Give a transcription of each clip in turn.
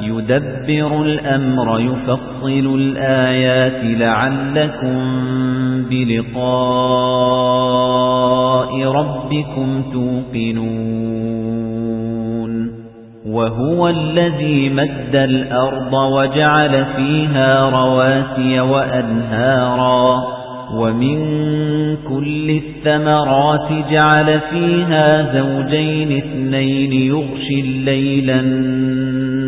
يدبر الأمر يفصل الآيات لعلكم بلقاء ربكم توقنون. وهو الذي مد الأرض وجعل فيها رواسي وأنهارا. ومن كل الثمرات جعل فيها زوجين اثنين يغشي الليل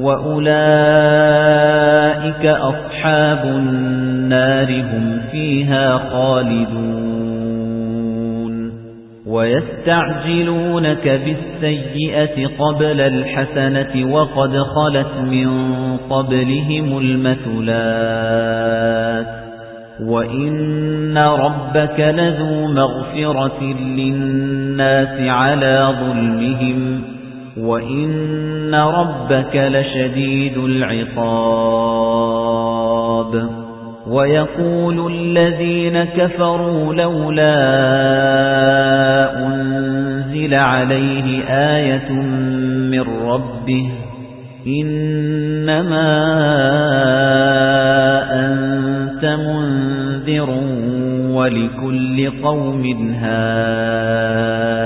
وأولئك أصحاب النار هم فيها خالدون ويستعجلونك بالسيئة قبل الحسنة وقد خلت من قبلهم المثلات وَإِنَّ رَبَّكَ لَذُو مَغْفِرَةٍ لِلنَّاسِ عَلَى ظُلْمِهِمْ وَإِنَّ رَبَّكَ لَشَدِيدُ الْعِقَابِ وَيَقُولُ الَّذِينَ كَفَرُوا لَوْلَا أُنْزِلَ عَلَيْهِ آيَةٌ مِّن رَّبِّهِ إِنَّمَا أَنتَ مُنذِرٌ وَلِكُلِّ قَوْمٍ هَادٍ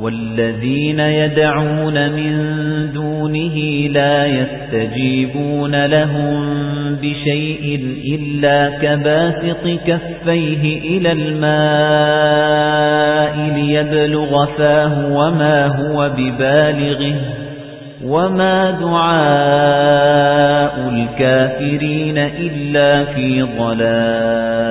وَالَّذِينَ يَدْعُونَ مِن دُونِهِ لَا يَسْتَجِيبُونَ لَهُم بِشَيْءٍ إِلَّا كَبَاسِطِ كَفَّيْهِ إِلَى الْمَاءِ لِيَبْلُغَ فَاهُ وَمَا هُوَ بِبَالِغِهِ وَمَا دُعَاءُ الْكَافِرِينَ إِلَّا فِي ضَلَالٍ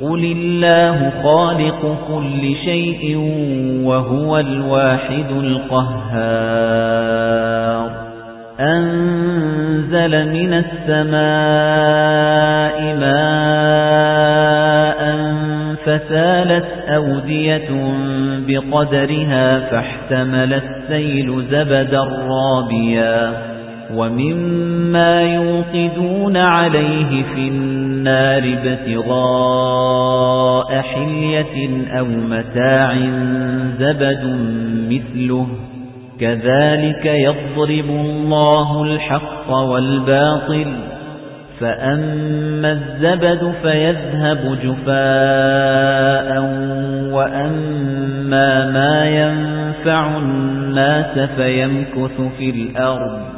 قُلِ اللَّهُ خَالِقُ كُلِّ شَيْءٍ وَهُوَ الْوَاحِدُ الْقَهَّارُ أَنزَلَ مِنَ السَّمَاءِ مَاءً فَسَالَتْ أَوْدِيَةٌ بِقَدَرِهَا فَاحْتَمَلَ السَّيْلُ زَبَدًا رَّابِيًا وَمِمَّا يُوقِدُونَ عَلَيْهِ فِي النَّارِ ابْتِغَاءَ حِلْيَةٍ أَوْ مَتَاعٍ زَبَدٌ مِثْلُهُ كَذَلِكَ يَضْرِبُ اللَّهُ الْحَقَّ وَالْبَاطِلَ فَأَمَّا الزَّبَدُ فَيَذْهَبُ جُفَاءً وَأَمَّا مَا يَنفَعُ النَّاسَ فَيَمْكُثُ فِي الْأَرْضِ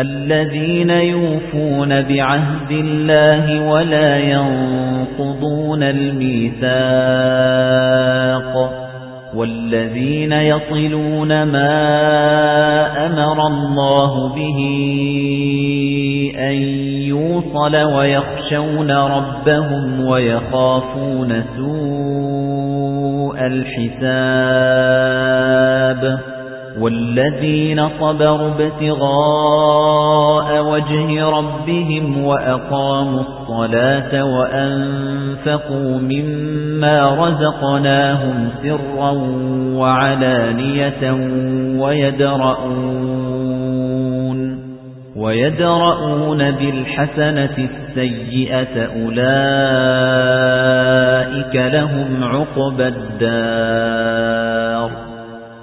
الَّذِينَ يُوفُونَ بِعَهْدِ اللَّهِ وَلَا يَنقُضُونَ الْمِيثَاقَ وَالَّذِينَ يَصِلُونَ مَا أَمَرَ اللَّهُ بِهِ أَن يُوصَلَ وَيَخْشَوْنَ رَبَّهُمْ وَيَخَافُونَ سُوءَ الْحِسَابِ وَالَّذِينَ صَبَرُوا ابْتِغَاءَ وَجْهِ رَبِّهِمْ وَأَقَامُوا الصَّلَاةَ وَأَنفَقُوا مِمَّا رَزَقْنَاهُمْ سِرًّا وَعَلَانِيَةً وَيَدْرَؤُونَ وَيَدْرَؤُونَ بِالْحَسَنَةِ السَّيِّئَةَ أُولَئِكَ لَهُمْ عُقْبَى الدَّارِ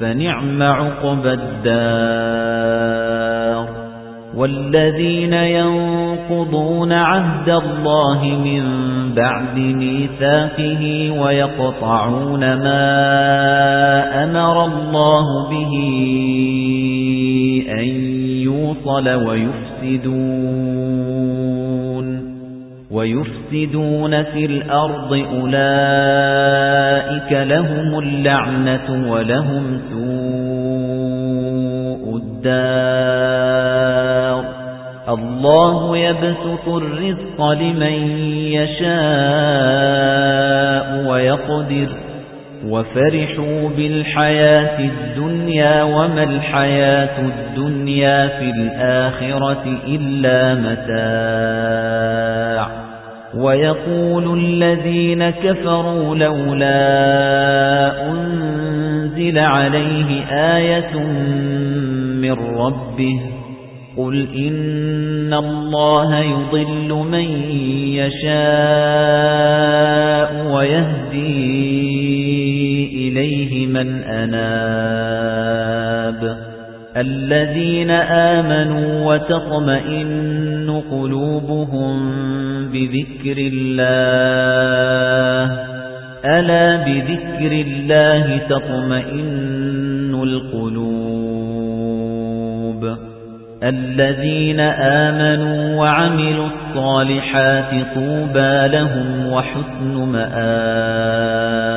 فَنِعْمَ عُقْبَى الدَّارِ. وَالَّذِينَ يَنقُضُونَ عَهْدَ اللَّهِ مِنْ بَعْدِ مِيثَاقِهِ وَيَقْطَعُونَ مَا أَمَرَ اللَّهُ بِهِ أَن يُوصَلَ وَيُفْسِدُونَ. وَيُفْسِدُونَ فِي الْأَرْضِ أُولَئِكَ لَهُمُ اللَّعْنَةُ وَلَهُمْ سُوءُ الدَّارِ. اللَّهُ يَبْسُطُ الرِّزْقَ لِمَن يَشَاءُ وَيَقْدِرُ وَفَرِحُوا بِالْحَيَاةِ الدُّنْيَا وَمَا الْحَيَاةُ الدُّنْيَا فِي الْآخِرَةِ إِلَّا مَتَاعٌ. وَيَقُولُ الَّذِينَ كَفَرُوا لَوْلَا أُنْزِلَ عَلَيْهِ آيَةٌ مِّن رَّبِّهِ قُلْ إِنَّ اللَّهَ يُضِلُّ مَن يَشَاءُ وَيَهْدِي إِلَيْهِ مَنْ أَنَابَ الَّذِينَ آمَنُوا وَتَطْمَئِنُّ قُلُوبُهُم بِذِكْرِ اللَّهِ أَلَا بِذِكْرِ اللَّهِ تَطْمَئِنُّ الْقُلُوبُ الَّذِينَ آمَنُوا وَعَمِلُوا الصَّالِحَاتِ طُوبَى لَهُمْ وَحُسْنُ مَآبٍ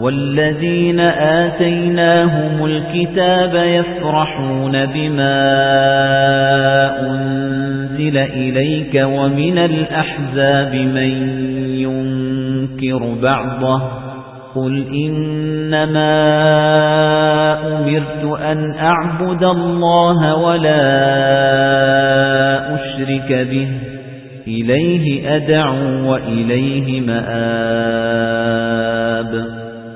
والذين آتيناهم الكتاب يفرحون بما أنزل إليك ومن الأحزاب من ينكر بعضه قل إنما أمرت أن أعبد الله ولا أشرك به إليه أدعو وإليه مآب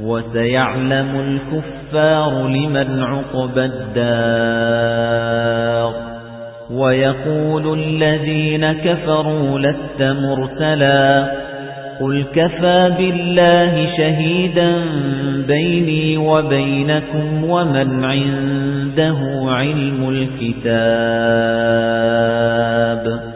وَسَيَعْلَمُ الْكُفَّارُ لِمَنْ عُقْبَى الدَّارِ. وَيَقُولُ الَّذِينَ كَفَرُوا لَسْتَ مُرْسَلًا. قُلْ كَفَى بِاللَّهِ شَهِيدًا بَيْنِي وَبَيْنَكُمْ وَمَنْ عِندَهُ عِلْمُ الْكِتَابِ.